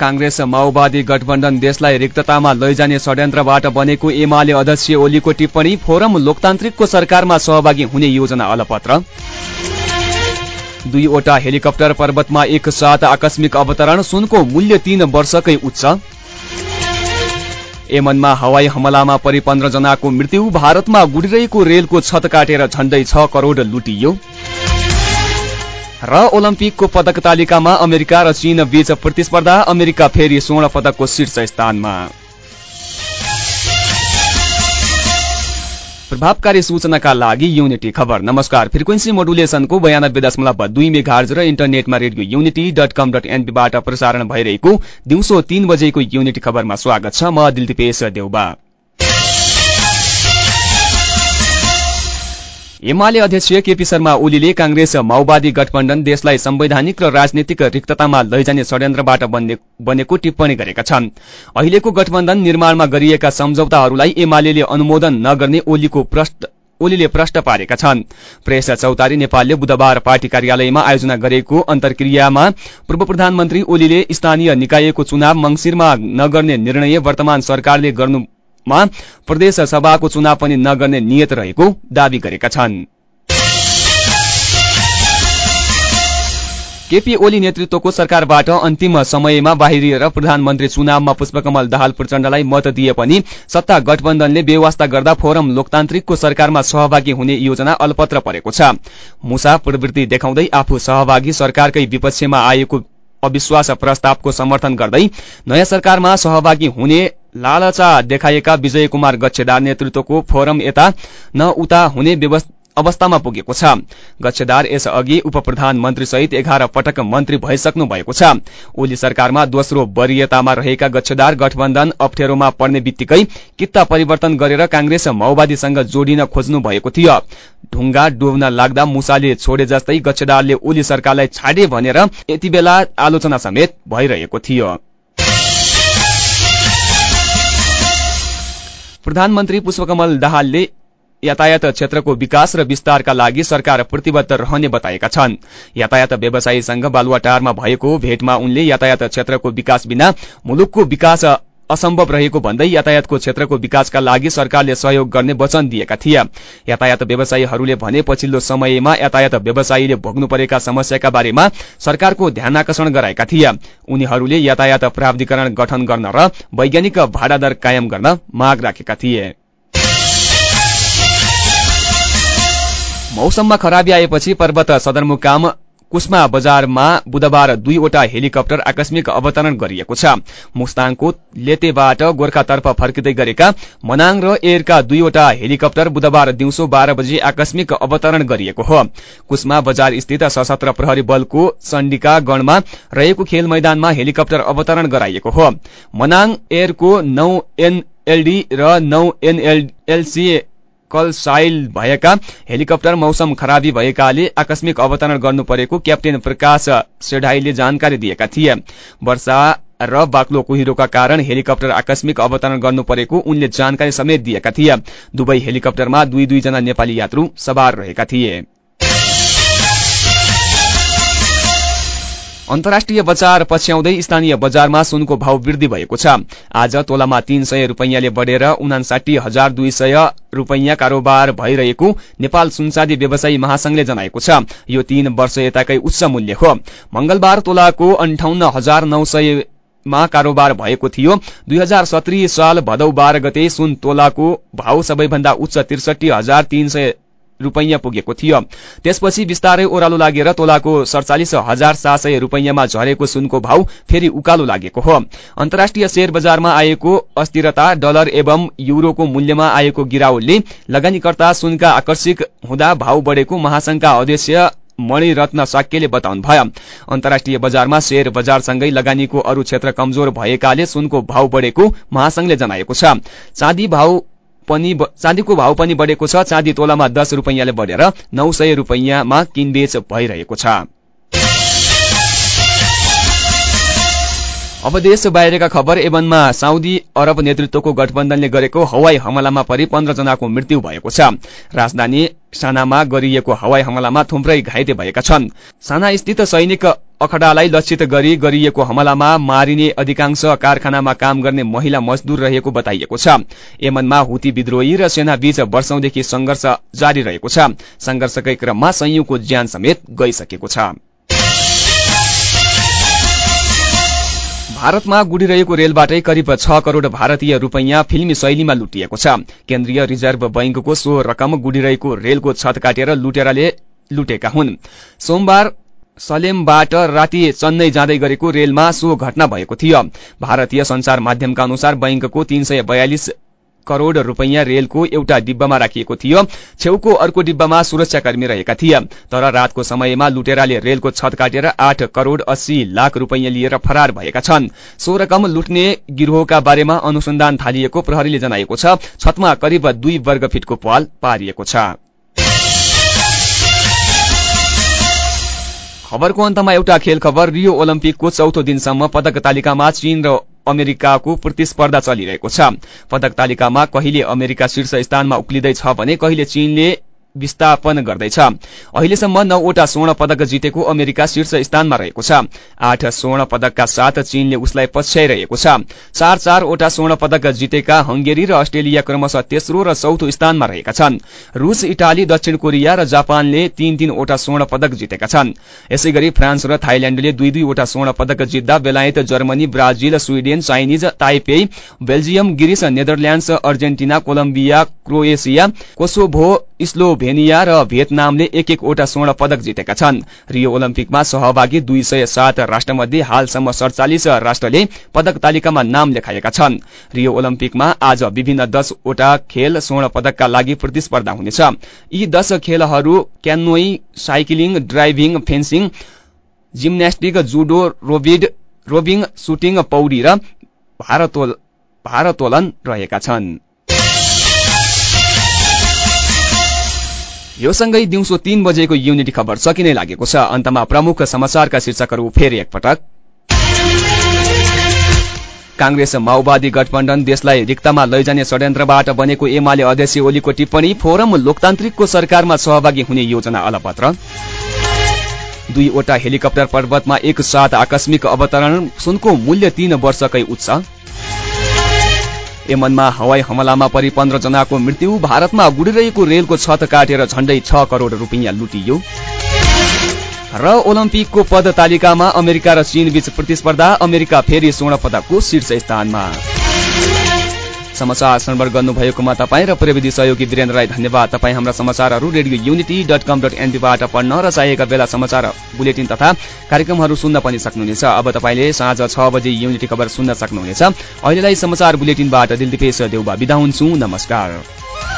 काङ्ग्रेस माओवादी गठबन्धन देशलाई रिक्ततामा लैजाने षड्यन्त्रबाट बनेको एमाले अध्यक्ष ओलीको टिप्पणी फोरम लोकतान्त्रिकको सरकारमा सहभागी हुने योजना अलपत्र। दुईवटा हेलिकप्टर पर्वतमा एक साथ आकस्मिक अवतरण सुनको मूल्य तीन वर्षकै उच्च। यमनमा हवाई हमलामा परि पन्ध्र जनाको मृत्यु भारतमा गुडिरहेको रेलको छत काटेर झण्डै छ करोड लुटियो। र ओलम्पिकको पदक तालिकामा अमेरिका र चीन बीच प्रतिस्पर्धा अमेरिका फेरि स्वर्ण पदकको शीर्ष स्थानमा। प्रभावकारी सूचनाका लागि युनिटी खबर। नमस्कार फ्रिक्वेन्सी मोडुलेसनको बयानब्बे दशमलव दुई मेघार्ज र इन्टरनेटमा radio Unity dot com dot एनपीबाट प्रसारण भइरहेको दिउँसो तीन बजेको युनिटी खबरमा स्वागत छ। म दिलदीपेश देउबा। एमाले अध्यक्ष केपी शर्मा ओलीले कांग्रेस माओवादी गठबन्धन देशलाई संवैधानिक र राजनीतिक रिक्ततामा लैजाने षड्यन्त्रबाट बनेको टिप्पणी गरेका छन्। अहिलेको गठबन्धन निर्माणमा गरिएका सम्झौताहरूलाई एमाले अनुमोदन नगर्ने ओलीको प्रश्न ओलीले प्रश्न पारेका छन्। प्रेस चौतारी नेपालले बुधबार पार्टी कार्यालयमा आयोजना गरेको अन्तर्क्रियामा पूर्व प्रधानमन्त्री ओलीले स्थानीय निकायको चुनाव मंगिरमा नगर्ने निर्णय वर्तमान सरकारले गर्नु मा प्रदेश सभाको चुनाव पनि नगर्ने नियत रहेको दावी गरेका छन्। केपी ओली नेतृत्वको सरकारबाट अन्तिम समयमा बाहिरिएर प्रधानमन्त्री चुनावमा पुष्पकमल दाहाल प्रचण्डलाई मत दिए पनि सत्ता गठबन्धनले व्यवस्था गर्दा फोरम लोकतान्त्रिकको सरकारमा सहभागी हुने योजना अल्पत्र परेको छ। मुसा प्रवृत्ति देखाउँदै आफू सहभागी सरकारकै विपक्षमा आएको अविश्वास प्रस्तावको समर्थन गर्दै नयाँ सरकारमा सहभागी हुने लालचा देखाएका विजय कुमार गच्छेदार नेतृत्वको फोरम यता न उता हुने अवस्थामा पुगेको छ। गच्छेदार यसअघि उप प्रधानमन्त्री सहित एघार पटक मन्त्री भइसक्नु भएको छ। ओली सरकारमा दोस्रो वरियतामा रहेका गच्छेदार गठबन्धन अप्ठ्यारोमा पर्ने बित्तिकै कित्ता परिवर्तन गरेर कांग्रेस माओवादीसँग जोडिन खोज्नु भएको थियो। ढुङ्गा डुब्न लाग्दा मुसाले छोडे जस्तै गच्छेदारले ओली सरकारलाई छाडे भनेर यति आलोचना समेत भइरहेको थियो। प्रधानमन्त्री पुष्पकमल दाहालले यातायात क्षेत्रको विकास र विस्तारका लागि सरकार प्रतिबद्ध रहने बताएका छन्। यातायात व्यवसायीसँग बालुवाटारमा भएको भेटमा उनले यातायात क्षेत्रको विकास बिना मुलुकको विकास असम्भव रहेको भन्दै यातायातको क्षेत्रको विकासका लागि सरकारले सहयोग गर्ने वचन दिएका थिए। यातायात व्यवसायीहरूले भने पछिल्लो समयमा यातायात व्यवसायीले भोग्नु परेका समस्याका बारेमा सरकारको ध्यान आकर्षण गराएका थिए। उनीहरूले यातायात प्राधिकरण गठन गर्न र वैज्ञानिक भाडादर कायम गर्न माग राखेका थिए। मौसममा खराबी आएपछि पर्वत सदरमुकाम कुस्मा बजारमा बुधबार दुईवटा हेलिकप्टर आकस्मिक अवतरण गरिएको छ। मुस्ताङको लेतेबाट गोर्खातर्फ फर्किँदै गरेका मनाङ र एयरका दुईवटा हेलिकप्टर बुधबार दिउँसो बाह्र बजे आकस्मिक अवतरण गरिएको हो। कुस्मा बजार स्थित सशस्त्र प्रहरी बलको चण्डिका गणमा रहेको खेल मैदानमा हेलिकप्टर अवतरण गराइएको हो। मनाङ एयरको नौ एनएलडी र नौ एनएलसी कलसाइल भएका हेलिकप्टर मौसम खराबी भएकाले आकस्मिक अवतरण गर्नु परेको क्याप्टेन प्रकाश सेढाईले जानकारी दिएका थिए। वर्षा र बाक्लो कुहिरोका कारण हेलिकप्टर आकस्मिक अवतरण गर्नु परेको उनले जानकारी समेत दिएका थिए। दुवै हेलिकप्टरमा दुई दुईजना नेपाली यात्रु सवार रहेका थिए। अन्तर्राष्ट्रिय बजार पछ्याउँदै स्थानीय बजारमा सुनको भाव वृद्धि भएको छ। आज तोलामा तीन सय रूपियाँले बढेर उनासाठी हजार दुई सय रूपियाँ कारोबार भइरहेको नेपाल सुनसादी व्यवसायी महासंघले जनाएको छ। यो तीन वर्ष यताकै उच्च मूल्य हो। मंगलबार तोलाको अन्ठाउन्न हजार नौ सय मा कारोबार भएको थियो। दुई हजार सत्री साल भदौ बाह्र गते सुन तोलाको भाव सबैभन्दा उच्च त्रिसठी हजार तीन सय रूपैयाँ पुगेको थियो। त्यसपछि विस्तारै ओह्रालो लागेर तोलाको सडचालिस हजार सात सय रूपैयाँमा झरेको सुनको भाव फेरि उकालो लागेको हो। अन्तर्राष्ट्रिय शेयर बजारमा आएको अस्थिरता डलर एवं युरोको मूल्यमा आएको गिरावटले लगानीकर्ता सुनका आकर्षित हुँदा भाव बढेको महासंघका अध्यक्ष मणिरत्न साक्यले बताउनु भयो अन्तर्राष्ट्रिय बजारमा शेयर बजारसँगै लगानीको अरू क्षेत्र कमजोर भएकाले सुनको भाव बढेको महासंघले जनाएको छ। चाँदी भाव पनि चाँदीको भाव पनि बढेको छ। चाँदी तोलामा दस रुपियाँले बढेर नौ सय रुपियाँमा किनबेच भइरहेको छ। अब देश बाहिरका खबर एवनमा साउदी अरब नेतृत्वको गठबन्धनले गरेको हवाई हमलामा परि जनाको मृत्यु भएको छ। राजधानी सानामा गरिएको हवाई हमलामा थुप्रै घाइते भएका छन्। साना स्थित सैनिक अखडालाई लक्षित गरी गरिएको हमलामा मारिने अधिकांश कारखानामा काम गर्ने महिला मजदूर रहेको बताइएको छ। यमनमा हुती विद्रोही र सेनाबीच वर्षौंदेखि संघर्ष जारी रहेको छ। संघर्षकै क्रममा संयौंको ज्यान समेत गइसकेको छ। भारतमा गुडिरहेको रेलबाटै करिब छ करोड़ भारतीय रूपैयाँ फिल्मी शैलीमा लुटिएको छ। केन्द्रीय रिजर्भ बैंकको सो रकम गुडिरहेको रेलको छत काटेर लुटेराले लुटेका हुन्। सोमबार सलेमबाट राति चन्नई जाँदै गरेको रेलमा सो घटना भएको थियो। भारतीय संचार माध्यमका अनुसार बैंकको तीन सय बयालिस करोड़ रूपैयाँ रेलको एउटा डिब्बामा राखिएको थियो। छेउको अर्को डिब्बामा सुरक्षाकर्मी रहेका थिए। तर रातको समयमा लुटेराले रेलको छत काटेर आठ करोड़ अस्सी लाख रूपैयाँ लिएर फरार भएका छन्। सो रकम लुट्ने गिरोहका बारेमा अनुसन्धान थालिएको प्रहरीले जनाएको छतमा करिब दुई वर्ग फिटको पाल पारिएको छ। खबरको अन्तमा एउटा खेल खबर रियो ओलम्पिकको चौथो दिनसम्म पदक तालिकामा चीन र अमेरिकाको प्रतिस्पर्धा चलिरहेको छ। पदक तालिकामा कहिले अमेरिका शीर्ष स्थानमा उक्लिँदैछ भने कहिले चीनले विस्थापन गर्दैछ। अहिलेसम्म नौवटा स्वर्ण पदक जितेको अमेरिका शीर्ष स्थानमा रहेको छ। आठ स्वर्ण पदकका साथ चीनले उसलाई पछ्याइरहेको छ। चार चारवटा स्वर्ण पदक जितेका हंगेरी र अस्ट्रेलिया क्रमशः तेस्रो र चौथो स्थानमा रहेका छन्। रूस इटाली दक्षिण कोरिया र जापानले तीन तीनवटा स्वर्ण पदक जितेका छन्। यसै गरी फ्रान्स र थाइल्याण्डले दुई दुईवटा स्वर्ण पदक जित्दा बेलायत Germany Brazil Sweden Chinese Taipei Belgium Greece Netherlands Argentina Colombia Croatia Kosovo Slovenia र भियतनामले एक एकवटा स्वर्ण पदक जितेका छन्। रियो ओलम्पिकमा सहभागी दुई सय सात राष्ट्रमध्ये हालसम्म सड़चालिस राष्ट्रले पदक तालिकामा नाम लेखाएका छन्। रियो ओलम्पिकमा आज विभिन्न दसवटा खेल स्वर्ण पदकका लागि प्रतिस्पर्धा हुनेछ। यी दश खेलहरू canoe cycling driving fencing gymnastic judo रोबिड रोबिङ सुटिङ पौडी र भारोत्तोलन रहेका छन्। यो सँगै दिउँसो तीन बजेको युनिटी खबर सकिने लागेको छ। अन्तमा प्रमुख समाचारका शीर्षकहरू फेरि एकपटक। कांग्रेस माओवादी गठबन्धन देशलाई रिक्तमा लैजाने षड्यन्त्रबाट बनेको एमाले अध्यक्ष ओलीको टिप्पणी फोरम लोकतान्त्रिकको सरकारमा सहभागी हुने योजना अलपत्र। दुईवटा हेलिकप्टर पर्वतमा एक साथ आकस्मिक अवतरण सुनको मूल्य तीन वर्षकै उच्च। यमनमा हवाई हमलामा परि जनाको मृत्यु भारतमा गुडिरहेको रेलको छत काटेर झण्डै छ करोड़ रुपियाँ लुटियो। र ओलम्पिकको पद तालिकामा अमेरिका र चीन बीच प्रतिस्पर्धा अमेरिका फेरि स्वर्ण पदकको शीर्ष स्थानमा। समाचार श्रवण गर्नुभएकोमा तपाईँ र प्रविधि सहयोगी वीरेन्द्र राई धन्यवाद। तपाईँ हाम्रा समाचारहरू radio unity dot com dot एनपीबाट पढ्न र चाहिएका बेला समाचार बुलेटिन तथा कार्यक्रमहरू सुन्न पनि सक्नुहुनेछ। अब तपाईँले साँझ छ बजे युनिटी खबर सुन्न सक्नुहुनेछ। अहिलेलाई समाचार बुलेटिनबाट दिलदिपेश देउबा विदा हुन्छु। नमस्कार।